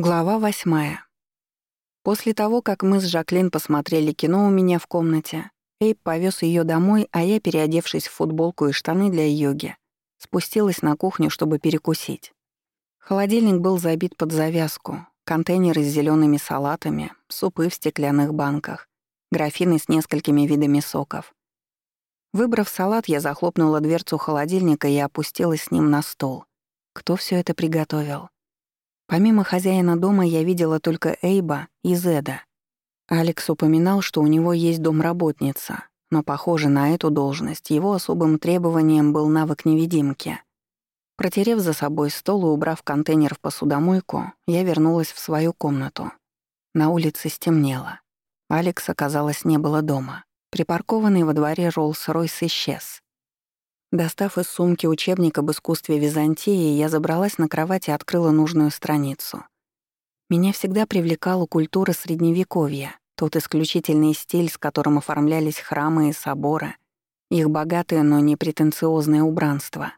Глава восьмая. После того, как мы с Жаклин посмотрели кино у меня в комнате, Эйб повез ее домой, а я, переодевшись в футболку и штаны для йоги, спустилась на кухню, чтобы перекусить. Холодильник был забит под завязку, контейнеры с зелеными салатами, супы в стеклянных банках, графины с несколькими видами соков. Выбрав салат, я захлопнула дверцу холодильника и опустилась с ним на стол. Кто все это приготовил? Помимо хозяина дома я видела только Эйба и Зеда. Алекс упоминал, что у него есть домработница, но, похоже, на эту должность его особым требованием был навык невидимки. Протерев за собой стол и убрав контейнер в посудомойку, я вернулась в свою комнату. На улице стемнело. Алекса, казалось, не было дома. Припаркованный во дворе Роллс-Ройс исчез. Достав из сумки учебник об искусстве Византии, я забралась на кровать и открыла нужную страницу. Меня всегда привлекала культура Средневековья, тот исключительный стиль, с которым оформлялись храмы и соборы, их богатое, но не претенциозное убранство.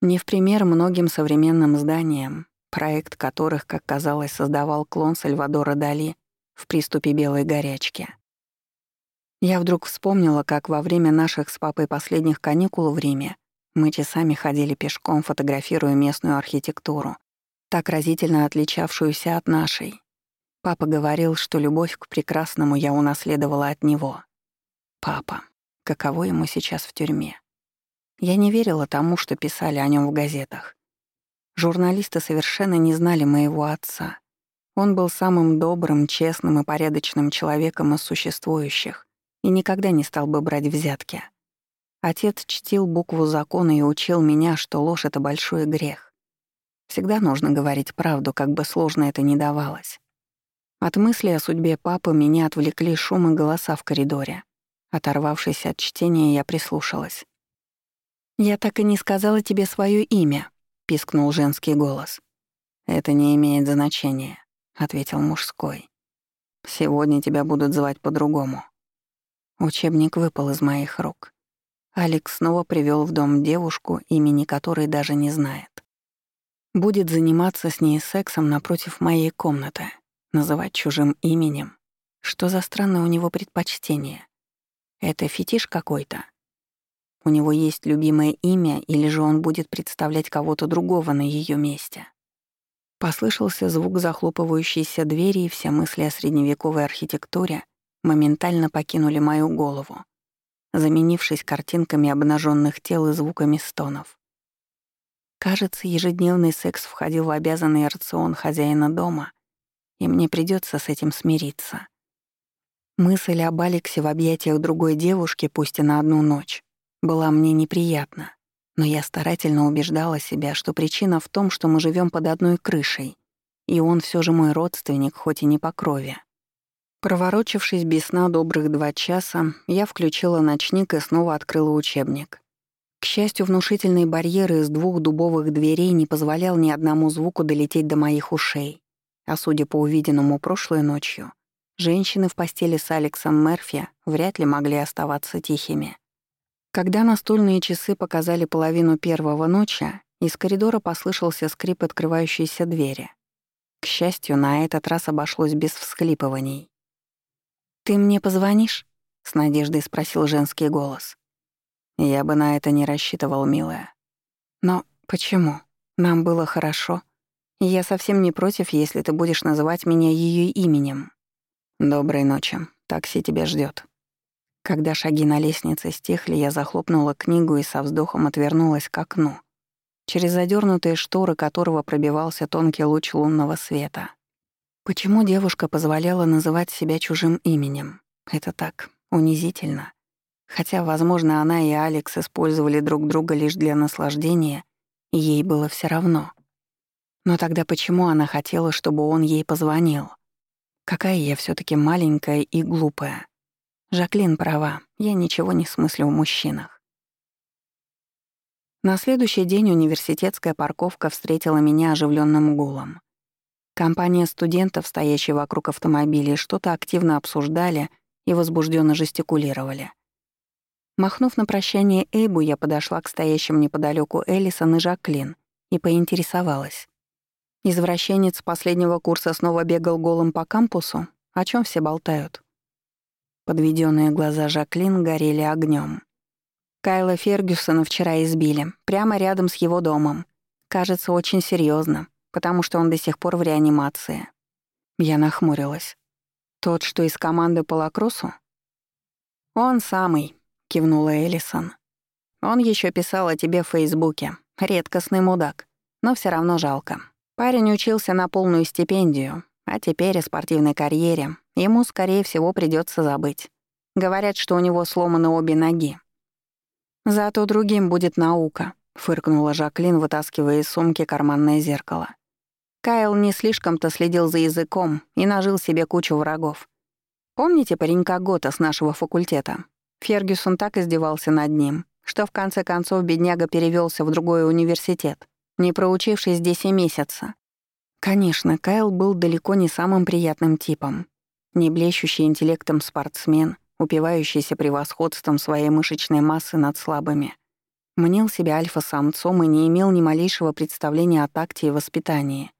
Не в пример многим современным зданиям, проект которых, как казалось, создавал клон Сальвадора Дали в приступе белой горячки. Я вдруг вспомнила, как во время наших с папой последних каникул в Риме мы часами ходили пешком, фотографируя местную архитектуру, так разительно отличавшуюся от нашей. Папа говорил, что любовь к прекрасному я унаследовала от него. Папа, каково ему сейчас в тюрьме? Я не верила тому, что писали о нем в газетах. Журналисты совершенно не знали моего отца. Он был самым добрым, честным и порядочным человеком из существующих, и никогда не стал бы брать взятки. Отец чтил букву закона и учил меня, что ложь — это большой грех. Всегда нужно говорить правду, как бы сложно это ни давалось. От мысли о судьбе папы меня отвлекли шум и голоса в коридоре. Оторвавшись от чтения, я прислушалась. «Я так и не сказала тебе свое имя», — пискнул женский голос. «Это не имеет значения», — ответил мужской. «Сегодня тебя будут звать по-другому». Учебник выпал из моих рук. Алекс снова привел в дом девушку, имени которой даже не знает. Будет заниматься с ней сексом напротив моей комнаты, называть чужим именем. Что за странное у него предпочтение? Это фетиш какой-то? У него есть любимое имя, или же он будет представлять кого-то другого на ее месте? Послышался звук захлопывающейся двери, и все мысли о средневековой архитектуре моментально покинули мою голову, заменившись картинками обнаженных тел и звуками стонов. Кажется, ежедневный секс входил в обязанный рацион хозяина дома, и мне придется с этим смириться. Мысль об Алексе в объятиях другой девушки, пусть и на одну ночь, была мне неприятна, но я старательно убеждала себя, что причина в том, что мы живем под одной крышей, и он все же мой родственник, хоть и не по крови. Проворочившись без сна добрых два часа, я включила ночник и снова открыла учебник. К счастью, внушительный барьер из двух дубовых дверей не позволял ни одному звуку долететь до моих ушей. А судя по увиденному прошлой ночью, женщины в постели с Алексом Мерфи вряд ли могли оставаться тихими. Когда настольные часы показали половину первого ночи, из коридора послышался скрип открывающейся двери. К счастью, на этот раз обошлось без всхлипываний. «Ты мне позвонишь?» — с надеждой спросил женский голос. «Я бы на это не рассчитывал, милая». «Но почему? Нам было хорошо. Я совсем не против, если ты будешь называть меня ее именем». «Доброй ночи. Такси тебя ждет. Когда шаги на лестнице стихли, я захлопнула книгу и со вздохом отвернулась к окну, через задернутые шторы которого пробивался тонкий луч лунного света. Почему девушка позволяла называть себя чужим именем? Это так, унизительно. Хотя, возможно, она и Алекс использовали друг друга лишь для наслаждения, и ей было все равно. Но тогда почему она хотела, чтобы он ей позвонил? Какая я все таки маленькая и глупая. Жаклин права, я ничего не смыслю в мужчинах. На следующий день университетская парковка встретила меня оживленным гулом. Компания студентов, стоящие вокруг автомобилей, что-то активно обсуждали и возбужденно жестикулировали. Махнув на прощание Эйбу, я подошла к стоящим неподалеку Элисон и Жаклин и поинтересовалась. Извращенец последнего курса снова бегал голым по кампусу? О чем все болтают? Подведенные глаза Жаклин горели огнем. Кайла Фергюсона вчера избили, прямо рядом с его домом. Кажется, очень серьезно, потому что он до сих пор в реанимации. Я нахмурилась. Тот, что из команды по лакроссу? Он самый, кивнула Элисон. Он еще писал о тебе в Фейсбуке. Редкостный мудак, но все равно жалко. Парень учился на полную стипендию, а теперь о спортивной карьере ему, скорее всего, придется забыть. Говорят, что у него сломаны обе ноги. «Зато другим будет наука», — фыркнула Жаклин, вытаскивая из сумки карманное зеркало. Кайл не слишком-то следил за языком и нажил себе кучу врагов. Помните паренька Гота с нашего факультета? Фергюсон так издевался над ним, что в конце концов бедняга перевелся в другой университет не проучившись здесь и месяца. Конечно, Кайл был далеко не самым приятным типом. Не блещущий интеллектом спортсмен, упивающийся превосходством своей мышечной массы над слабыми. Мнил себя альфа-самцом и не имел ни малейшего представления о такте и воспитании.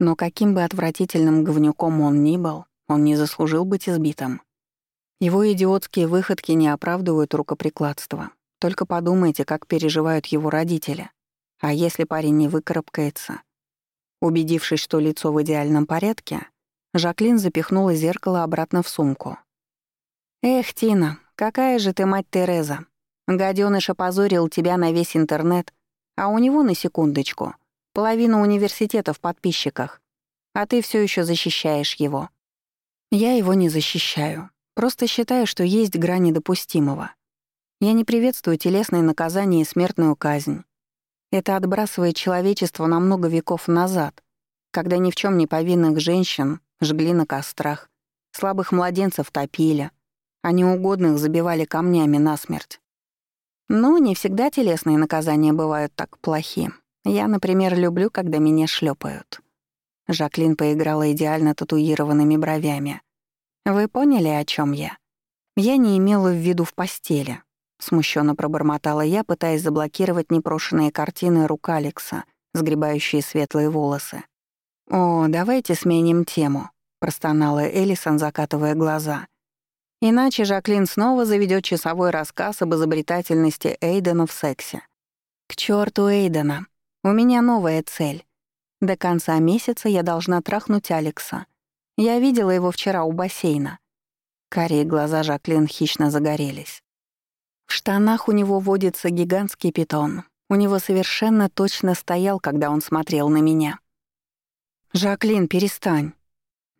Но каким бы отвратительным говнюком он ни был, он не заслужил быть избитым. Его идиотские выходки не оправдывают рукоприкладство. Только подумайте, как переживают его родители. А если парень не выкарабкается? Убедившись, что лицо в идеальном порядке, Жаклин запихнула зеркало обратно в сумку. «Эх, Тина, какая же ты мать Тереза! Гадёныш опозорил тебя на весь интернет, а у него, на секундочку, половина университета в подписчиках, а ты все еще защищаешь его». «Я его не защищаю. Просто считаю, что есть грани допустимого. Я не приветствую телесные наказания и смертную казнь. Это отбрасывает человечество на много веков назад, когда ни в чем не повинных женщин жгли на кострах, слабых младенцев топили, а неугодных забивали камнями насмерть. Но не всегда телесные наказания бывают так плохи. Я, например, люблю, когда меня шлепают. Жаклин поиграла идеально татуированными бровями. Вы поняли, о чем я? Я не имела в виду в постели. Смущенно пробормотала я, пытаясь заблокировать непрошенные картины рук Алекса, сгребающие светлые волосы. «О, давайте сменим тему», — простонала Элисон, закатывая глаза. «Иначе Жаклин снова заведет часовой рассказ об изобретательности Эйдена в сексе. К черту Эйдена. У меня новая цель. До конца месяца я должна трахнуть Алекса. Я видела его вчера у бассейна». Карие глаза Жаклин хищно загорелись. В штанах у него водится гигантский питон. У него совершенно точно стоял, когда он смотрел на меня. «Жаклин, перестань!»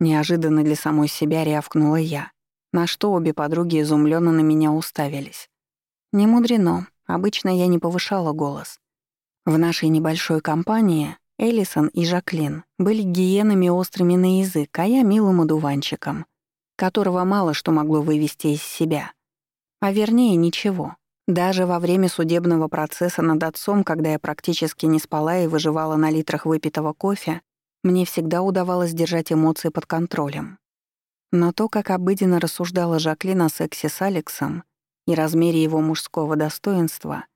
Неожиданно для самой себя рявкнула я, на что обе подруги изумленно на меня уставились. Не мудрено, обычно я не повышала голос. В нашей небольшой компании Элисон и Жаклин были гиенами острыми на язык, а я милым одуванчиком, которого мало что могло вывести из себя — а вернее, ничего. Даже во время судебного процесса над отцом, когда я практически не спала и выживала на литрах выпитого кофе, мне всегда удавалось держать эмоции под контролем. Но то, как обыденно рассуждала Жаклин о сексе с Алексом и размере его мужского достоинства,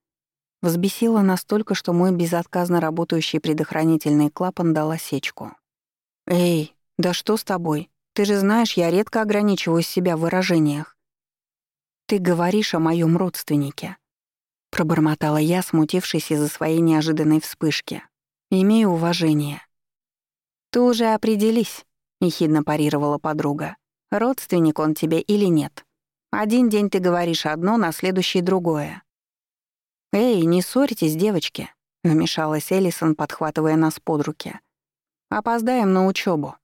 взбесило настолько, что мой безотказно работающий предохранительный клапан дал осечку. «Эй, да что с тобой? Ты же знаешь, я редко ограничиваю себя в выражениях. «Ты говоришь о моем родственнике», — пробормотала я, смутившись из-за своей неожиданной вспышки. «Имею уважение». «Ты уже определись», — ехидно парировала подруга. «Родственник он тебе или нет? Один день ты говоришь одно, на следующий — другое». «Эй, не ссорьтесь, девочки», — вмешалась Элисон, подхватывая нас под руки. «Опоздаем на учебу.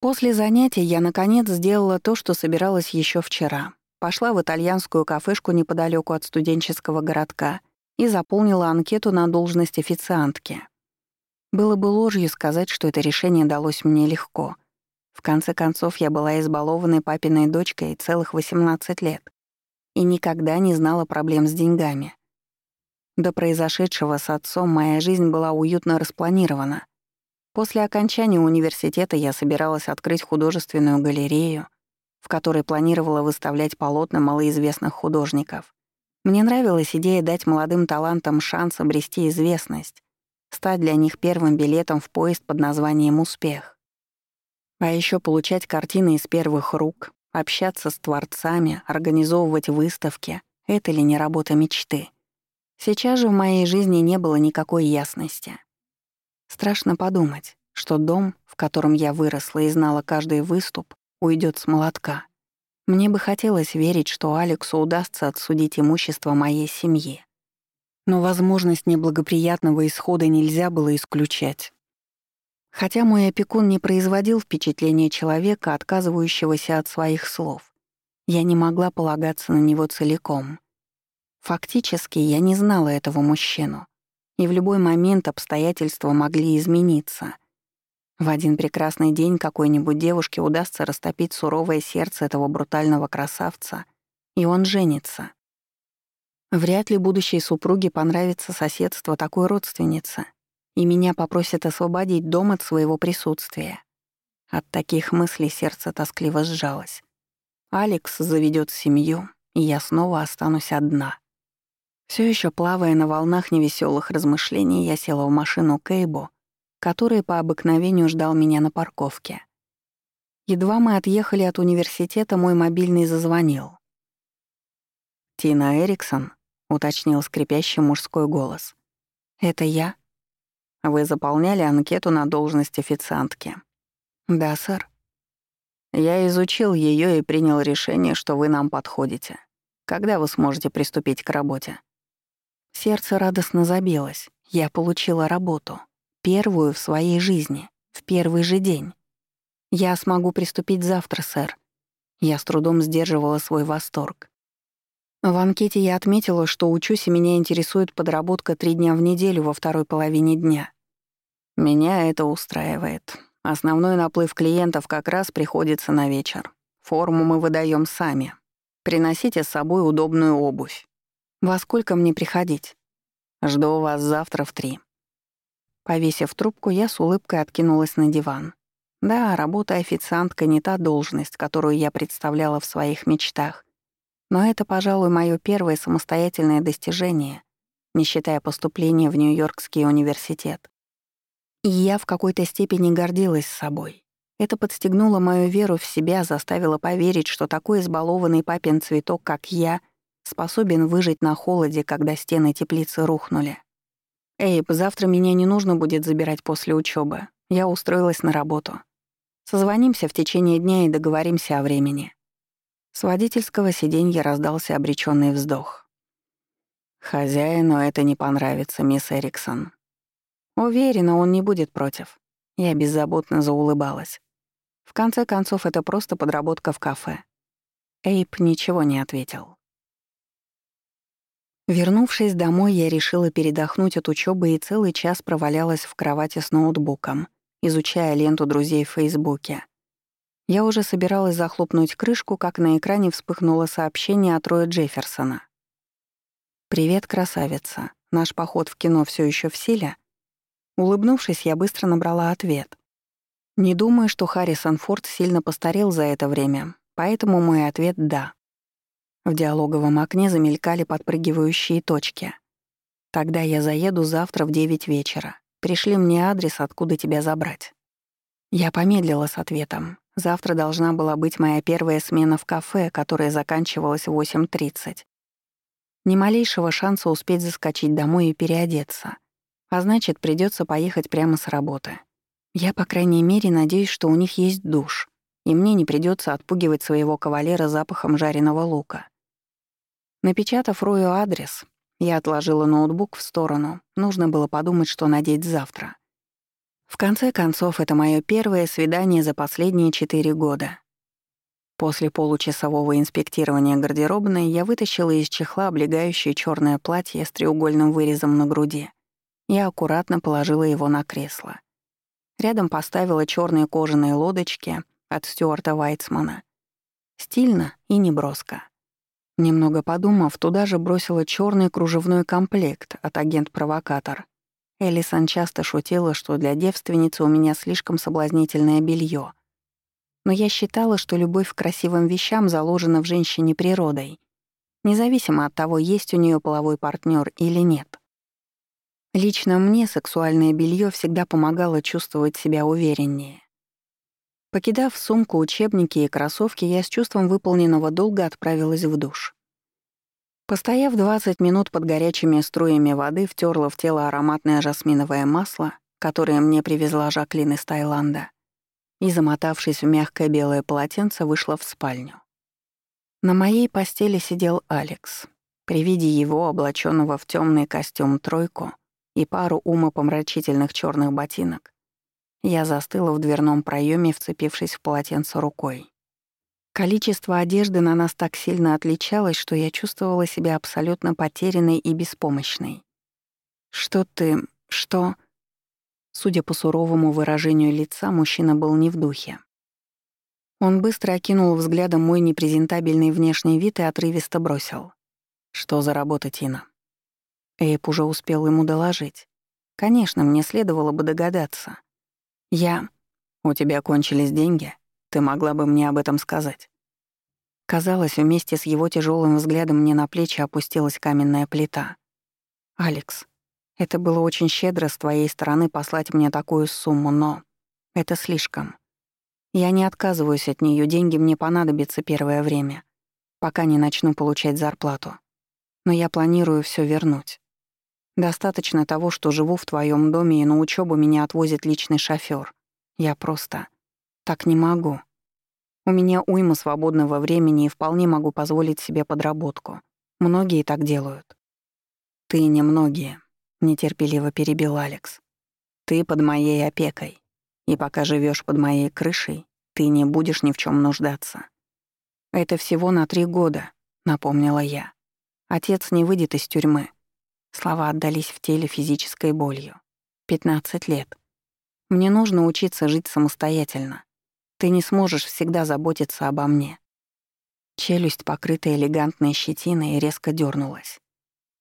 После занятий я, наконец, сделала то, что собиралась еще вчера. Пошла в итальянскую кафешку неподалеку от студенческого городка и заполнила анкету на должность официантки. Было бы ложью сказать, что это решение далось мне легко. В конце концов, я была избалованной папиной дочкой целых 18 лет и никогда не знала проблем с деньгами. До произошедшего с отцом моя жизнь была уютно распланирована — После окончания университета я собиралась открыть художественную галерею, в которой планировала выставлять полотна малоизвестных художников. Мне нравилась идея дать молодым талантам шанс обрести известность, стать для них первым билетом в поезд под названием «Успех». А еще получать картины из первых рук, общаться с творцами, организовывать выставки — это ли не работа мечты? Сейчас же в моей жизни не было никакой ясности. Страшно подумать, что дом, в котором я выросла и знала каждый выступ, уйдет с молотка. Мне бы хотелось верить, что Алексу удастся отсудить имущество моей семьи. Но возможность неблагоприятного исхода нельзя было исключать. Хотя мой опекун не производил впечатления человека, отказывающегося от своих слов, я не могла полагаться на него целиком. Фактически я не знала этого мужчину, и в любой момент обстоятельства могли измениться — в один прекрасный день какой-нибудь девушке удастся растопить суровое сердце этого брутального красавца, и он женится. Вряд ли будущей супруге понравится соседство такой родственницы, и меня попросят освободить дом от своего присутствия. От таких мыслей сердце тоскливо сжалось. Алекс заведет семью, и я снова останусь одна. Все еще плавая на волнах невеселых размышлений, я села в машину Кейбо который по обыкновению ждал меня на парковке. Едва мы отъехали от университета, мой мобильный зазвонил. «Тина Эриксон», — уточнил скрипящий мужской голос. «Это я?» «Вы заполняли анкету на должность официантки?» «Да, сэр». «Я изучил ее и принял решение, что вы нам подходите. Когда вы сможете приступить к работе?» Сердце радостно забилось. Я получила работу. Первую в своей жизни, в первый же день. Я смогу приступить завтра, сэр. Я с трудом сдерживала свой восторг. В анкете я отметила, что учусь и меня интересует подработка три дня в неделю во второй половине дня. Меня это устраивает. Основной наплыв клиентов как раз приходится на вечер. Форму мы выдаем сами. Приносите с собой удобную обувь. Во сколько мне приходить? Жду вас завтра в три. Повесив трубку, я с улыбкой откинулась на диван. Да, работа официантка не та должность, которую я представляла в своих мечтах. Но это, пожалуй, моё первое самостоятельное достижение, не считая поступления в Нью-Йоркский университет. И я в какой-то степени гордилась собой. Это подстегнуло мою веру в себя, заставило поверить, что такой избалованный папин цветок, как я, способен выжить на холоде, когда стены теплицы рухнули. «Эйб, завтра меня не нужно будет забирать после учебы. Я устроилась на работу. Созвонимся в течение дня и договоримся о времени». С водительского сиденья раздался обречённый вздох. «Хозяину это не понравится, мисс Эриксон». Уверена, он не будет против. Я беззаботно заулыбалась. В конце концов, это просто подработка в кафе. Эйп ничего не ответил. Вернувшись домой, я решила передохнуть от учебы и целый час провалялась в кровати с ноутбуком, изучая ленту друзей в Фейсбуке. Я уже собиралась захлопнуть крышку, как на экране вспыхнуло сообщение от Роя Джефферсона. «Привет, красавица. Наш поход в кино все еще в силе?» Улыбнувшись, я быстро набрала ответ. Не думаю, что Харрисон Форд сильно постарел за это время, поэтому мой ответ — да. В диалоговом окне замелькали подпрыгивающие точки. «Тогда я заеду завтра в девять вечера. Пришли мне адрес, откуда тебя забрать». Я помедлила с ответом. Завтра должна была быть моя первая смена в кафе, которая заканчивалась в 8.30. Ни малейшего шанса успеть заскочить домой и переодеться. А значит, придется поехать прямо с работы. Я, по крайней мере, надеюсь, что у них есть душ, и мне не придется отпугивать своего кавалера запахом жареного лука. Напечатав Рою адрес, я отложила ноутбук в сторону. Нужно было подумать, что надеть завтра. В конце концов, это мое первое свидание за последние четыре года. После получасового инспектирования гардеробной я вытащила из чехла облегающее черное платье с треугольным вырезом на груди и аккуратно положила его на кресло. Рядом поставила черные кожаные лодочки от Стюарта Вайтсмана. Стильно и неброско. Немного подумав, туда же бросила черный кружевной комплект от агент-провокатор. Элисон часто шутила, что для девственницы у меня слишком соблазнительное белье. Но я считала, что любовь к красивым вещам заложена в женщине природой, независимо от того, есть у нее половой партнер или нет. Лично мне сексуальное белье всегда помогало чувствовать себя увереннее. Покидав сумку учебники и кроссовки, я с чувством выполненного долга отправилась в душ. Постояв 20 минут под горячими струями воды, втерла в тело ароматное жасминовое масло, которое мне привезла Жаклин из Таиланда, и, замотавшись в мягкое белое полотенце, вышла в спальню. На моей постели сидел Алекс. При виде его, облаченного в темный костюм тройку и пару умопомрачительных черных ботинок, я застыла в дверном проеме, вцепившись в полотенце рукой. Количество одежды на нас так сильно отличалось, что я чувствовала себя абсолютно потерянной и беспомощной. «Что ты... что...» Судя по суровому выражению лица, мужчина был не в духе. Он быстро окинул взглядом мой непрезентабельный внешний вид и отрывисто бросил. «Что за работа, Тина?» Эйп уже успел ему доложить. Конечно, мне следовало бы догадаться. Я... «У тебя кончились деньги? Ты могла бы мне об этом сказать?» Казалось, вместе с его тяжелым взглядом мне на плечи опустилась каменная плита. «Алекс, это было очень щедро с твоей стороны послать мне такую сумму, но это слишком. Я не отказываюсь от нее, деньги мне понадобятся первое время, пока не начну получать зарплату. Но я планирую все вернуть. Достаточно того, что живу в твоем доме и на учебу меня отвозит личный шофер. Я просто так не могу. У меня уйма свободного времени и вполне могу позволить себе подработку. Многие так делают. Ты не многие, нетерпеливо перебил Алекс. Ты под моей опекой. И пока живешь под моей крышей, ты не будешь ни в чем нуждаться. Это всего на три года, напомнила я. Отец не выйдет из тюрьмы. Слова отдались в теле физической болью. Пятнадцать лет. Мне нужно учиться жить самостоятельно. Ты не сможешь всегда заботиться обо мне. Челюсть, покрытая элегантной щетиной, резко дернулась.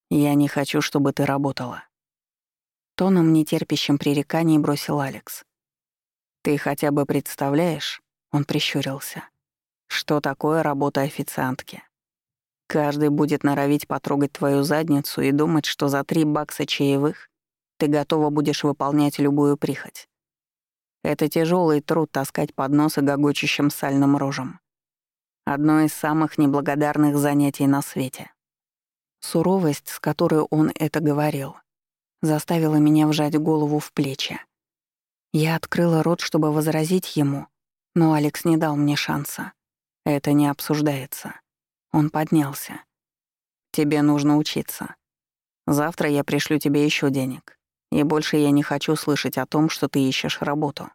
Я не хочу, чтобы ты работала. Тоном, нетерпящим пререканий, бросил Алекс. Ты хотя бы представляешь, он прищурился, что такое работа официантки? Каждый будет норовить потрогать твою задницу и думать, что за три бакса чаевых ты готова будешь выполнять любую прихоть. Это тяжелый труд таскать подносы гогочущим сальным рожем. Одно из самых неблагодарных занятий на свете. Суровость, с которой он это говорил, заставила меня вжать голову в плечи. Я открыла рот, чтобы возразить ему, но Алекс не дал мне шанса. Это не обсуждается. Он поднялся. «Тебе нужно учиться. Завтра я пришлю тебе еще денег. И больше я не хочу слышать о том, что ты ищешь работу».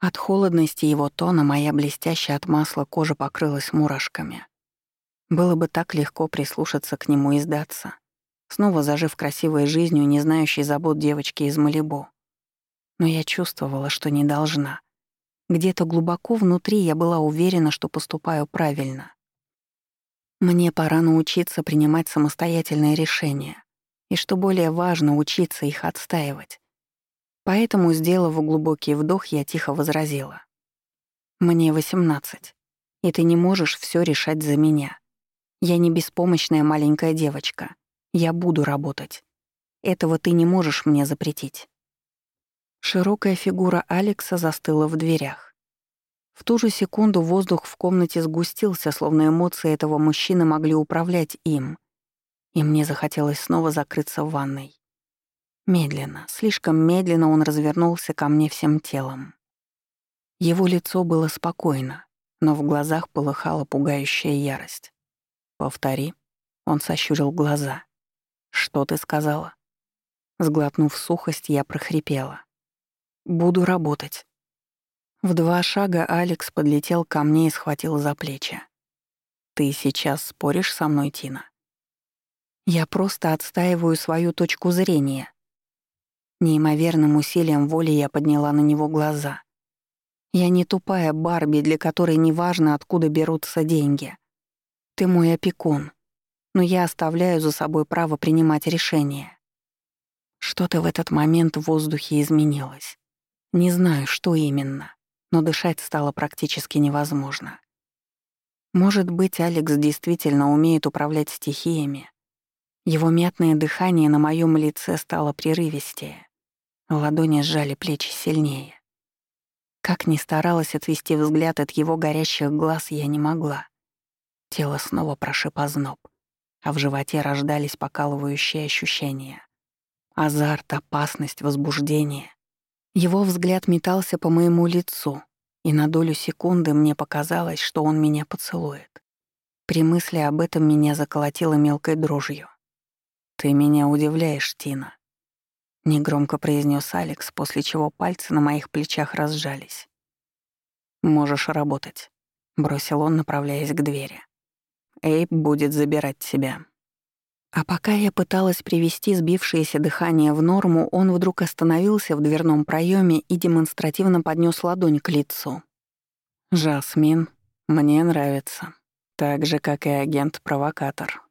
От холодности его тона моя блестящая от масла кожа покрылась мурашками. Было бы так легко прислушаться к нему и сдаться, снова зажив красивой жизнью, не знающей забот девочки из Малибу. Но я чувствовала, что не должна. Где-то глубоко внутри я была уверена, что поступаю правильно. Мне пора научиться принимать самостоятельные решения, и, что более важно, учиться их отстаивать. Поэтому, сделав глубокий вдох, я тихо возразила. «Мне 18, и ты не можешь все решать за меня. Я не беспомощная маленькая девочка. Я буду работать. Этого ты не можешь мне запретить». Широкая фигура Алекса застыла в дверях. В ту же секунду воздух в комнате сгустился, словно эмоции этого мужчины могли управлять им. И мне захотелось снова закрыться в ванной. Медленно, слишком медленно он развернулся ко мне всем телом. Его лицо было спокойно, но в глазах полыхала пугающая ярость. «Повтори». Он сощурил глаза. «Что ты сказала?» Сглотнув сухость, я прохрипела. «Буду работать». В два шага Алекс подлетел ко мне и схватил за плечи. «Ты сейчас споришь со мной, Тина?» «Я просто отстаиваю свою точку зрения». Неимоверным усилием воли я подняла на него глаза. «Я не тупая Барби, для которой неважно, откуда берутся деньги. Ты мой опекун, но я оставляю за собой право принимать решения». Что-то в этот момент в воздухе изменилось. Не знаю, что именно но дышать стало практически невозможно. Может быть, Алекс действительно умеет управлять стихиями. Его мятное дыхание на моем лице стало прерывистее. Ладони сжали плечи сильнее. Как ни старалась отвести взгляд от его горящих глаз, я не могла. Тело снова прошиб озноб, а в животе рождались покалывающие ощущения. Азарт, опасность, возбуждение. Его взгляд метался по моему лицу, и на долю секунды мне показалось, что он меня поцелует. При мысли об этом меня заколотило мелкой дрожью. «Ты меня удивляешь, Тина», — негромко произнес Алекс, после чего пальцы на моих плечах разжались. «Можешь работать», — бросил он, направляясь к двери. «Эйб будет забирать тебя». А пока я пыталась привести сбившееся дыхание в норму, он вдруг остановился в дверном проеме и демонстративно поднес ладонь к лицу. «Жасмин, мне нравится. Так же, как и агент-провокатор».